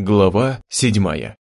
Глава седьмая.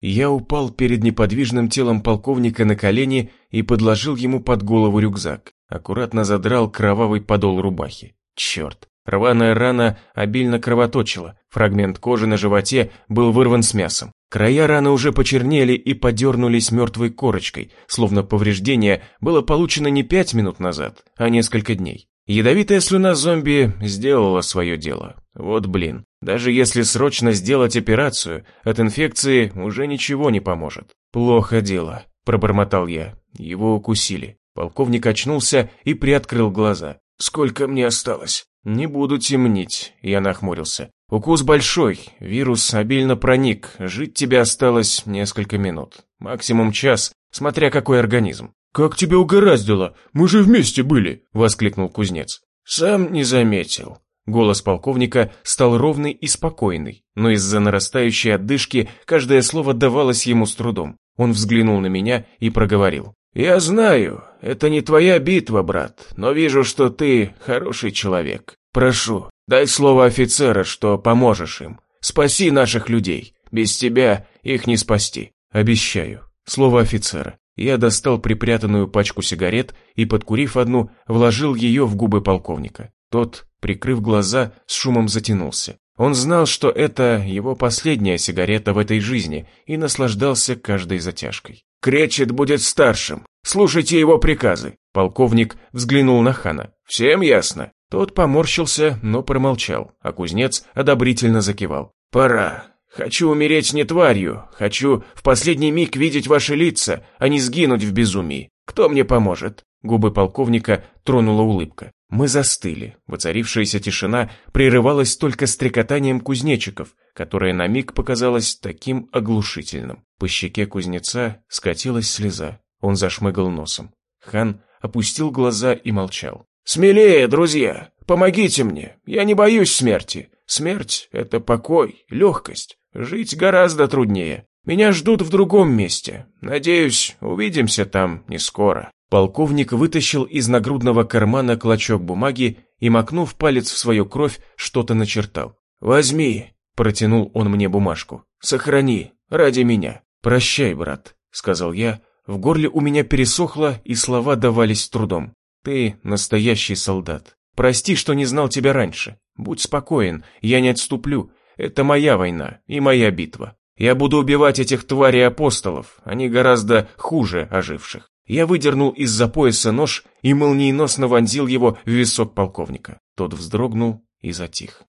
Я упал перед неподвижным телом полковника на колени и подложил ему под голову рюкзак. Аккуратно задрал кровавый подол рубахи. Черт, рваная рана обильно кровоточила, фрагмент кожи на животе был вырван с мясом. Края раны уже почернели и подернулись мертвой корочкой, словно повреждение было получено не пять минут назад, а несколько дней. Ядовитая слюна зомби сделала свое дело. Вот блин. Даже если срочно сделать операцию, от инфекции уже ничего не поможет. Плохо дело, пробормотал я. Его укусили. Полковник очнулся и приоткрыл глаза. Сколько мне осталось? Не буду темнить, я нахмурился. Укус большой, вирус обильно проник, жить тебе осталось несколько минут. Максимум час, смотря какой организм. «Как тебя угораздило? Мы же вместе были!» – воскликнул кузнец. «Сам не заметил». Голос полковника стал ровный и спокойный, но из-за нарастающей отдышки каждое слово давалось ему с трудом. Он взглянул на меня и проговорил. «Я знаю, это не твоя битва, брат, но вижу, что ты хороший человек. Прошу, дай слово офицера, что поможешь им. Спаси наших людей. Без тебя их не спасти. Обещаю. Слово офицера. Я достал припрятанную пачку сигарет и, подкурив одну, вложил ее в губы полковника. Тот, прикрыв глаза, с шумом затянулся. Он знал, что это его последняя сигарета в этой жизни и наслаждался каждой затяжкой. «Кречет будет старшим. Слушайте его приказы». Полковник взглянул на хана. «Всем ясно?» Тот поморщился, но промолчал, а кузнец одобрительно закивал. «Пора. Хочу умереть не тварью, хочу в последний миг видеть ваши лица, а не сгинуть в безумии. Кто мне поможет?» Губы полковника тронула улыбка. Мы застыли. Воцарившаяся тишина прерывалась только стрекотанием кузнечиков, которое на миг показалось таким оглушительным. По щеке кузнеца скатилась слеза. Он зашмыгал носом. Хан опустил глаза и молчал. «Смелее, друзья! Помогите мне! Я не боюсь смерти! Смерть — это покой, легкость. Жить гораздо труднее. Меня ждут в другом месте. Надеюсь, увидимся там не скоро». Полковник вытащил из нагрудного кармана клочок бумаги и, макнув палец в свою кровь, что-то начертал. «Возьми», — протянул он мне бумажку. «Сохрани, ради меня». «Прощай, брат», — сказал я. В горле у меня пересохло, и слова давались трудом. «Ты настоящий солдат. Прости, что не знал тебя раньше. Будь спокоен, я не отступлю. Это моя война и моя битва. Я буду убивать этих тварей апостолов, они гораздо хуже оживших. Я выдернул из-за пояса нож и молниеносно вонзил его в висок полковника. Тот вздрогнул и затих.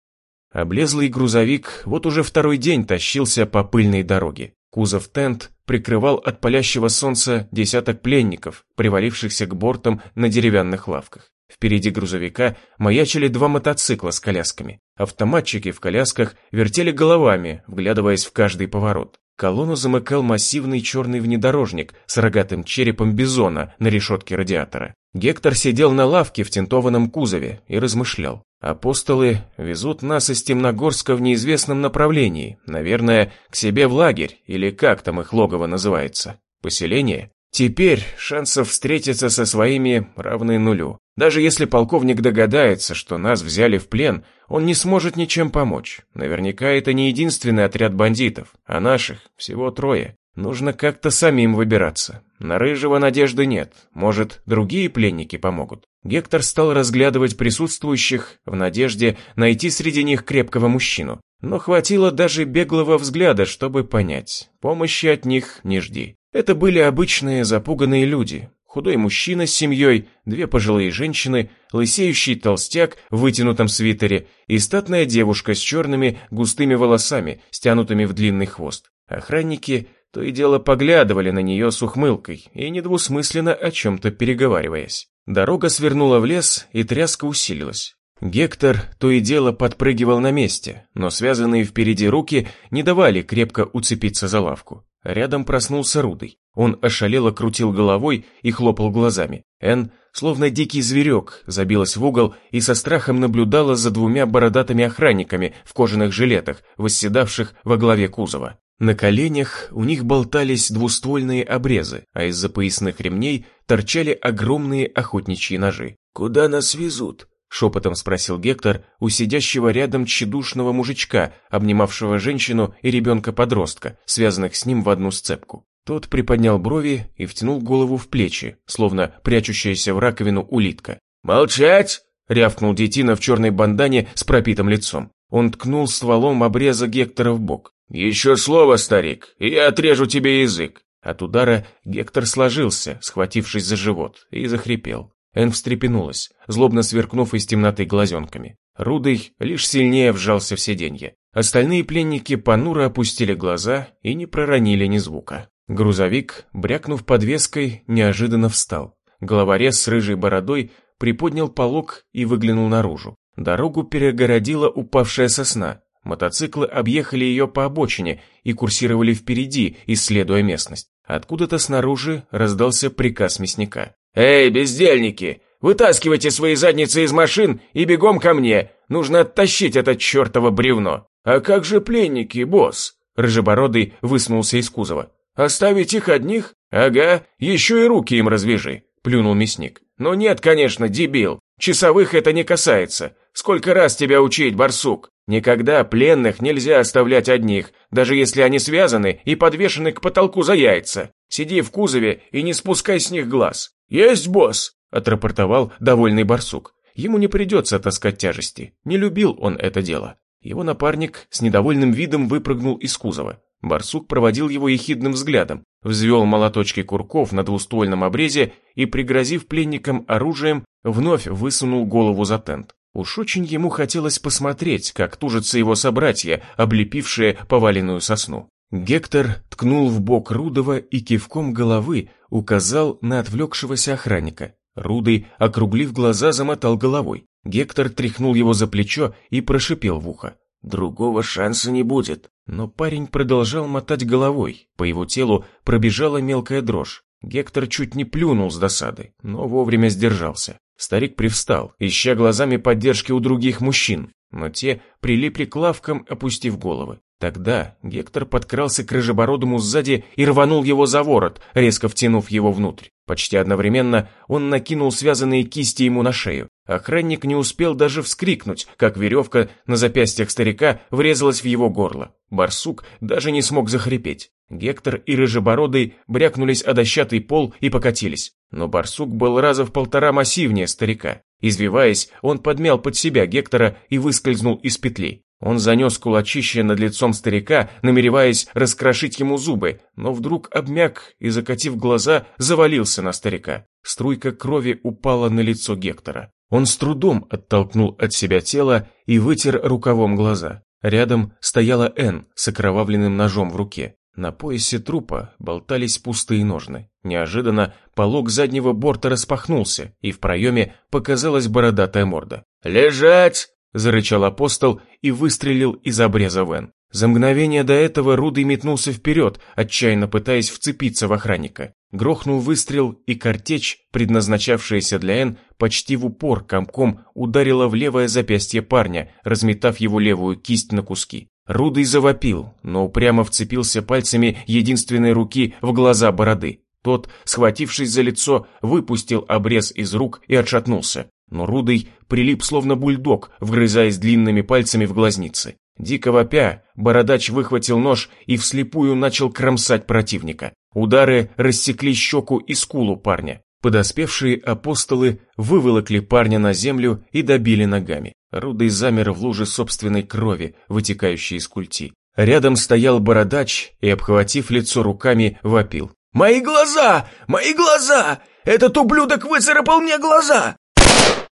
Облезлый грузовик вот уже второй день тащился по пыльной дороге. Кузов тент прикрывал от палящего солнца десяток пленников, привалившихся к бортам на деревянных лавках. Впереди грузовика маячили два мотоцикла с колясками. Автоматчики в колясках вертели головами, вглядываясь в каждый поворот. Колонну замыкал массивный черный внедорожник с рогатым черепом бизона на решетке радиатора. Гектор сидел на лавке в тентованном кузове и размышлял. Апостолы везут нас из Темногорска в неизвестном направлении, наверное, к себе в лагерь, или как там их логово называется. Поселение? Теперь шансов встретиться со своими равны нулю. Даже если полковник догадается, что нас взяли в плен, он не сможет ничем помочь. Наверняка это не единственный отряд бандитов, а наших всего трое. Нужно как-то самим выбираться. На Рыжего надежды нет. Может, другие пленники помогут. Гектор стал разглядывать присутствующих в надежде найти среди них крепкого мужчину. Но хватило даже беглого взгляда, чтобы понять. Помощи от них не жди. Это были обычные запуганные люди. Худой мужчина с семьей, две пожилые женщины, лысеющий толстяк в вытянутом свитере и статная девушка с черными густыми волосами, стянутыми в длинный хвост. Охранники то и дело поглядывали на нее с ухмылкой и недвусмысленно о чем-то переговариваясь. Дорога свернула в лес, и тряска усилилась. Гектор то и дело подпрыгивал на месте, но связанные впереди руки не давали крепко уцепиться за лавку. Рядом проснулся Рудый. Он ошалело крутил головой и хлопал глазами. Эн, словно дикий зверек, забилась в угол и со страхом наблюдала за двумя бородатыми охранниками в кожаных жилетах, восседавших во главе кузова. На коленях у них болтались двуствольные обрезы, а из-за поясных ремней торчали огромные охотничьи ножи. «Куда нас везут?» Шепотом спросил Гектор у сидящего рядом тщедушного мужичка, обнимавшего женщину и ребенка-подростка, связанных с ним в одну сцепку. Тот приподнял брови и втянул голову в плечи, словно прячущаяся в раковину улитка. «Молчать!» — рявкнул детина в черной бандане с пропитым лицом. Он ткнул стволом обреза Гектора в бок. «Еще слово, старик, и я отрежу тебе язык!» От удара Гектор сложился, схватившись за живот, и захрипел. Эн встрепенулась, злобно сверкнув из темноты глазенками. Рудый лишь сильнее вжался в сиденье. Остальные пленники понуро опустили глаза и не проронили ни звука. Грузовик, брякнув подвеской, неожиданно встал. Головорез с рыжей бородой приподнял полог и выглянул наружу. Дорогу перегородила упавшая сосна. Мотоциклы объехали ее по обочине и курсировали впереди, исследуя местность. Откуда-то снаружи раздался приказ мясника. «Эй, бездельники! Вытаскивайте свои задницы из машин и бегом ко мне! Нужно оттащить это чертово бревно!» «А как же пленники, босс?» Рыжебородый высунулся из кузова. «Оставить их одних? Ага, еще и руки им развяжи!» Плюнул мясник. «Ну нет, конечно, дебил. Часовых это не касается. Сколько раз тебя учить, барсук? Никогда пленных нельзя оставлять одних, даже если они связаны и подвешены к потолку за яйца. Сиди в кузове и не спускай с них глаз. «Есть, босс!» – отрапортовал довольный барсук. Ему не придется таскать тяжести. Не любил он это дело. Его напарник с недовольным видом выпрыгнул из кузова. Барсук проводил его ехидным взглядом, взвел молоточки курков на двуствольном обрезе и, пригрозив пленникам оружием, вновь высунул голову за тент. Уж очень ему хотелось посмотреть, как тужатся его собратья, облепившие поваленную сосну. Гектор ткнул в бок Рудова и кивком головы указал на отвлекшегося охранника. Рудый, округлив глаза, замотал головой. Гектор тряхнул его за плечо и прошипел в ухо. «Другого шанса не будет». Но парень продолжал мотать головой. По его телу пробежала мелкая дрожь. Гектор чуть не плюнул с досады, но вовремя сдержался. Старик привстал, ища глазами поддержки у других мужчин, но те прилипли к лавкам, опустив головы. Тогда Гектор подкрался к рыжебородому сзади и рванул его за ворот, резко втянув его внутрь. Почти одновременно он накинул связанные кисти ему на шею. Охранник не успел даже вскрикнуть, как веревка на запястьях старика врезалась в его горло. Барсук даже не смог захрипеть. Гектор и Рыжебородый брякнулись о дощатый пол и покатились. Но барсук был раза в полтора массивнее старика. Извиваясь, он подмял под себя Гектора и выскользнул из петли. Он занес кулачище над лицом старика, намереваясь раскрошить ему зубы, но вдруг обмяк и, закатив глаза, завалился на старика. Струйка крови упала на лицо Гектора. Он с трудом оттолкнул от себя тело и вытер рукавом глаза. Рядом стояла Энн с окровавленным ножом в руке. На поясе трупа болтались пустые ножны. Неожиданно полог заднего борта распахнулся, и в проеме показалась бородатая морда. «Лежать!» зарычал апостол и выстрелил из обреза Вен. За мгновение до этого Рудый метнулся вперед, отчаянно пытаясь вцепиться в охранника. Грохнул выстрел, и картечь, предназначавшаяся для Н, почти в упор комком ударила в левое запястье парня, разметав его левую кисть на куски. Рудый завопил, но упрямо вцепился пальцами единственной руки в глаза бороды. Тот, схватившись за лицо, выпустил обрез из рук и отшатнулся. Но Рудый прилип словно бульдог, вгрызаясь длинными пальцами в глазницы. Дико вопя, бородач выхватил нож и вслепую начал кромсать противника. Удары рассекли щеку и скулу парня. Подоспевшие апостолы выволокли парня на землю и добили ногами. Рудый замер в луже собственной крови, вытекающей из культи. Рядом стоял бородач и, обхватив лицо руками, вопил. «Мои глаза! Мои глаза! Этот ублюдок выцарапал мне глаза!»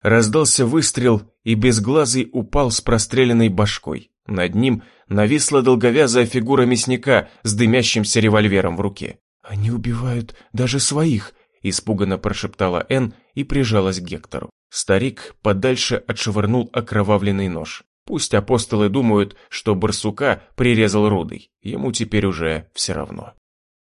Раздался выстрел, и безглазый упал с простреленной башкой. Над ним нависла долговязая фигура мясника с дымящимся револьвером в руке. «Они убивают даже своих», — испуганно прошептала Энн и прижалась к Гектору. Старик подальше отшвырнул окровавленный нож. Пусть апостолы думают, что барсука прирезал Рудый, ему теперь уже все равно.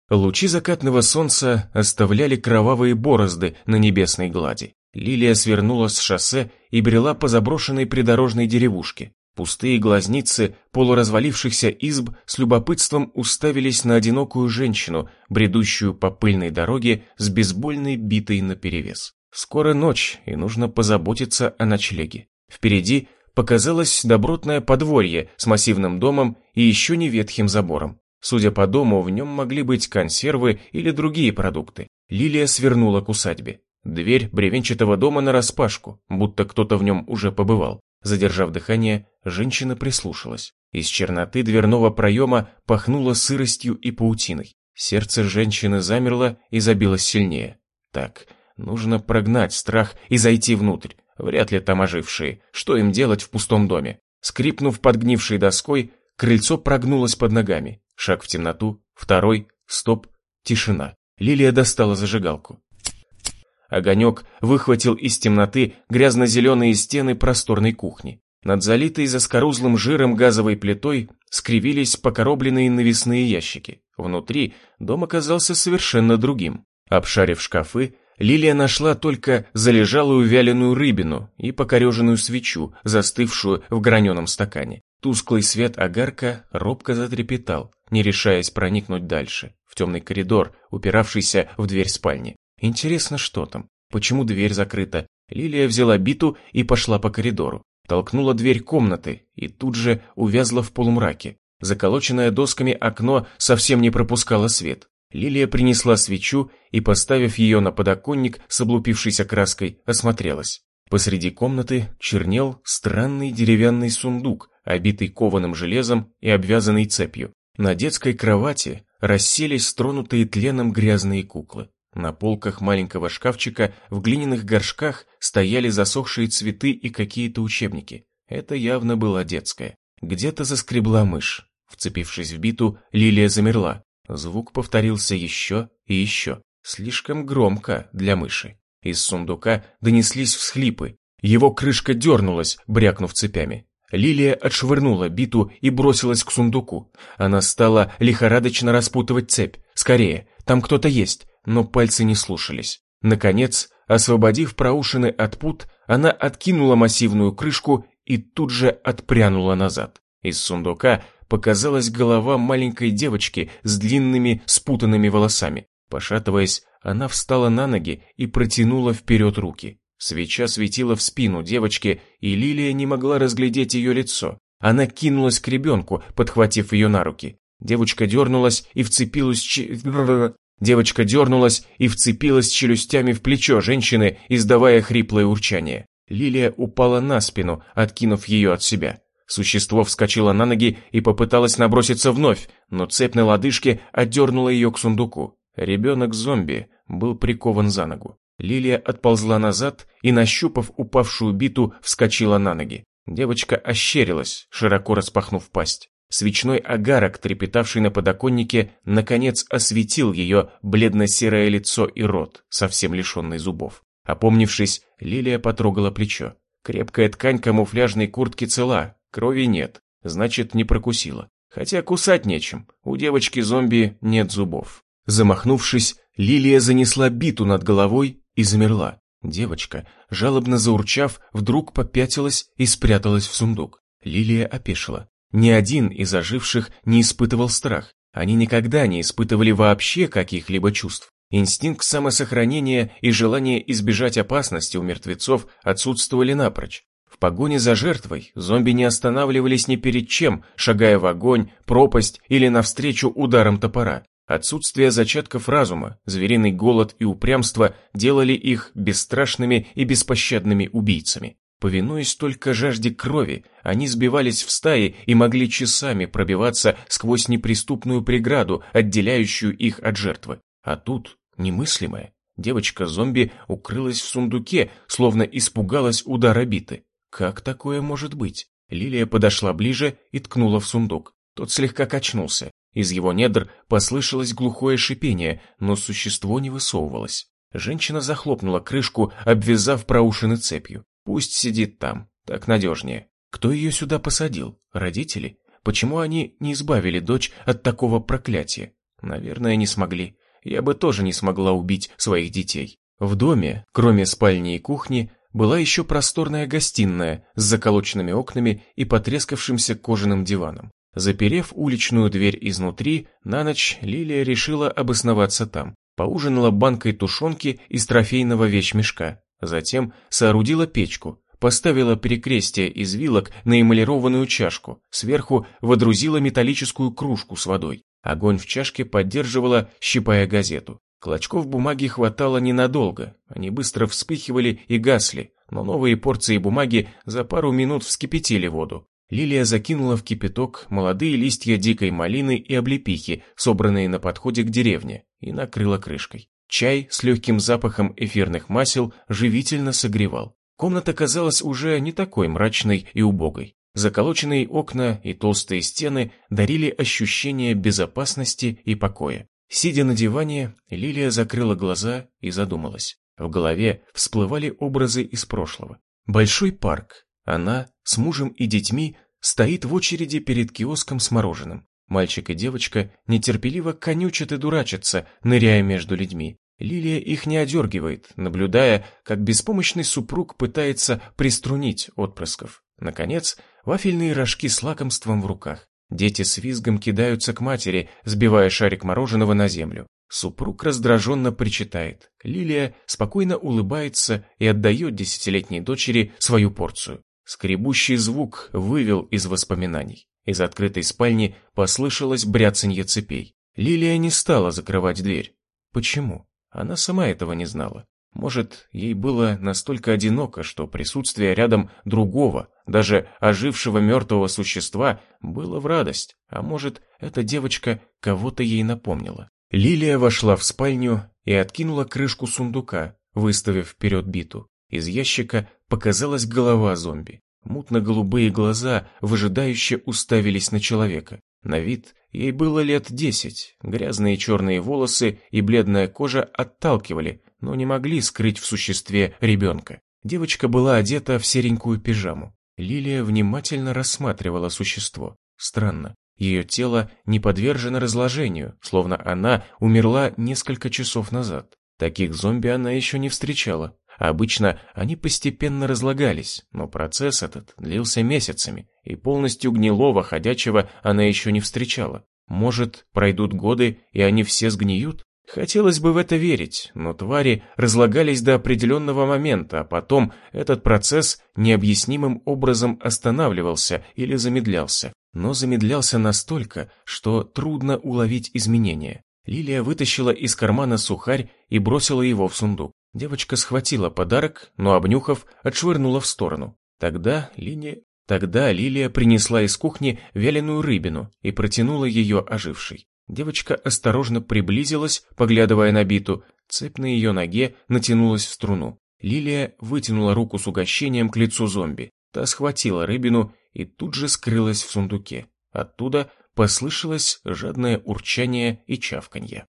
Лучи закатного солнца оставляли кровавые борозды на небесной глади. Лилия свернула с шоссе и брела по заброшенной придорожной деревушке. Пустые глазницы полуразвалившихся изб с любопытством уставились на одинокую женщину, бредущую по пыльной дороге с бейсбольной битой наперевес. Скоро ночь, и нужно позаботиться о ночлеге. Впереди показалось добротное подворье с массивным домом и еще не ветхим забором. Судя по дому, в нем могли быть консервы или другие продукты. Лилия свернула к усадьбе. Дверь бревенчатого дома нараспашку, будто кто-то в нем уже побывал. Задержав дыхание, женщина прислушалась. Из черноты дверного проема пахнуло сыростью и паутиной. Сердце женщины замерло и забилось сильнее. Так, нужно прогнать страх и зайти внутрь. Вряд ли там ожившие. Что им делать в пустом доме? Скрипнув подгнившей доской, крыльцо прогнулось под ногами. Шаг в темноту, второй, стоп, тишина. Лилия достала зажигалку. Огонек выхватил из темноты грязно-зеленые стены просторной кухни. Над залитой заскорузлым жиром газовой плитой скривились покоробленные навесные ящики. Внутри дом оказался совершенно другим. Обшарив шкафы, Лилия нашла только залежалую вяленую рыбину и покореженную свечу, застывшую в граненом стакане. Тусклый свет огарка робко затрепетал, не решаясь проникнуть дальше, в темный коридор, упиравшийся в дверь спальни. Интересно, что там? Почему дверь закрыта? Лилия взяла биту и пошла по коридору. Толкнула дверь комнаты и тут же увязла в полумраке. Заколоченное досками окно совсем не пропускало свет. Лилия принесла свечу и, поставив ее на подоконник с облупившейся краской, осмотрелась. Посреди комнаты чернел странный деревянный сундук, обитый кованым железом и обвязанный цепью. На детской кровати расселись тронутые тленом грязные куклы. На полках маленького шкафчика в глиняных горшках стояли засохшие цветы и какие-то учебники. Это явно была детская. Где-то заскребла мышь. Вцепившись в биту, Лилия замерла. Звук повторился еще и еще. Слишком громко для мыши. Из сундука донеслись всхлипы. Его крышка дернулась, брякнув цепями. Лилия отшвырнула биту и бросилась к сундуку. Она стала лихорадочно распутывать цепь. «Скорее, там кто-то есть!» но пальцы не слушались. Наконец, освободив проушины от пут, она откинула массивную крышку и тут же отпрянула назад. Из сундука показалась голова маленькой девочки с длинными спутанными волосами. Пошатываясь, она встала на ноги и протянула вперед руки. Свеча светила в спину девочки, и Лилия не могла разглядеть ее лицо. Она кинулась к ребенку, подхватив ее на руки. Девочка дернулась и вцепилась Девочка дернулась и вцепилась челюстями в плечо женщины, издавая хриплое урчание. Лилия упала на спину, откинув ее от себя. Существо вскочило на ноги и попыталось наброситься вновь, но цепь на лодыжке отдернула ее к сундуку. Ребенок-зомби был прикован за ногу. Лилия отползла назад и, нащупав упавшую биту, вскочила на ноги. Девочка ощерилась, широко распахнув пасть. Свечной агарок, трепетавший на подоконнике, наконец осветил ее бледно-серое лицо и рот, совсем лишенный зубов. Опомнившись, Лилия потрогала плечо. Крепкая ткань камуфляжной куртки цела, крови нет, значит, не прокусила. Хотя кусать нечем, у девочки-зомби нет зубов. Замахнувшись, Лилия занесла биту над головой и замерла. Девочка, жалобно заурчав, вдруг попятилась и спряталась в сундук. Лилия опешила. Ни один из оживших не испытывал страх. Они никогда не испытывали вообще каких-либо чувств. Инстинкт самосохранения и желание избежать опасности у мертвецов отсутствовали напрочь. Погоне за жертвой зомби не останавливались ни перед чем, шагая в огонь, пропасть или навстречу ударом топора. Отсутствие зачатков разума, звериный голод и упрямство делали их бесстрашными и беспощадными убийцами. Повинуясь только жажде крови, они сбивались в стаи и могли часами пробиваться сквозь неприступную преграду, отделяющую их от жертвы. А тут немыслимое. Девочка-зомби укрылась в сундуке, словно испугалась удара биты. Как такое может быть? Лилия подошла ближе и ткнула в сундук. Тот слегка качнулся. Из его недр послышалось глухое шипение, но существо не высовывалось. Женщина захлопнула крышку, обвязав проушины цепью. Пусть сидит там, так надежнее. Кто ее сюда посадил? Родители? Почему они не избавили дочь от такого проклятия? Наверное, не смогли. Я бы тоже не смогла убить своих детей. В доме, кроме спальни и кухни, была еще просторная гостиная с заколоченными окнами и потрескавшимся кожаным диваном. Заперев уличную дверь изнутри, на ночь Лилия решила обосноваться там. Поужинала банкой тушенки из трофейного вещмешка. Затем соорудила печку, поставила перекрестие из вилок на эмалированную чашку, сверху водрузила металлическую кружку с водой. Огонь в чашке поддерживала, щипая газету. Клочков бумаги хватало ненадолго, они быстро вспыхивали и гасли, но новые порции бумаги за пару минут вскипятили воду. Лилия закинула в кипяток молодые листья дикой малины и облепихи, собранные на подходе к деревне, и накрыла крышкой. Чай с легким запахом эфирных масел живительно согревал. Комната казалась уже не такой мрачной и убогой. Заколоченные окна и толстые стены дарили ощущение безопасности и покоя. Сидя на диване, Лилия закрыла глаза и задумалась. В голове всплывали образы из прошлого. Большой парк. Она с мужем и детьми стоит в очереди перед киоском с мороженым. Мальчик и девочка нетерпеливо конючат и дурачатся, ныряя между людьми. Лилия их не одергивает, наблюдая, как беспомощный супруг пытается приструнить отпрысков. Наконец, вафельные рожки с лакомством в руках. Дети с визгом кидаются к матери, сбивая шарик мороженого на землю. Супруг раздраженно причитает. Лилия спокойно улыбается и отдает десятилетней дочери свою порцию. Скребущий звук вывел из воспоминаний. Из открытой спальни послышалось бряцанье цепей. Лилия не стала закрывать дверь. Почему? Она сама этого не знала. Может, ей было настолько одиноко, что присутствие рядом другого, даже ожившего мертвого существа, было в радость, а может, эта девочка кого-то ей напомнила. Лилия вошла в спальню и откинула крышку сундука, выставив вперед биту. Из ящика показалась голова зомби. Мутно-голубые глаза выжидающе уставились на человека. На вид ей было лет десять. Грязные черные волосы и бледная кожа отталкивали, но не могли скрыть в существе ребенка. Девочка была одета в серенькую пижаму. Лилия внимательно рассматривала существо. Странно, ее тело не подвержено разложению, словно она умерла несколько часов назад. Таких зомби она еще не встречала. Обычно они постепенно разлагались, но процесс этот длился месяцами, и полностью гнилого ходячего она еще не встречала. Может, пройдут годы, и они все сгниют? Хотелось бы в это верить, но твари разлагались до определенного момента, а потом этот процесс необъяснимым образом останавливался или замедлялся. Но замедлялся настолько, что трудно уловить изменения. Лилия вытащила из кармана сухарь и бросила его в сундук. Девочка схватила подарок, но, обнюхав, отшвырнула в сторону. Тогда Лилия, тогда Лилия принесла из кухни вяленую рыбину и протянула ее ожившей. Девочка осторожно приблизилась, поглядывая на биту. Цепь на ее ноге натянулась в струну. Лилия вытянула руку с угощением к лицу зомби. Та схватила рыбину и тут же скрылась в сундуке. Оттуда послышалось жадное урчание и чавканье.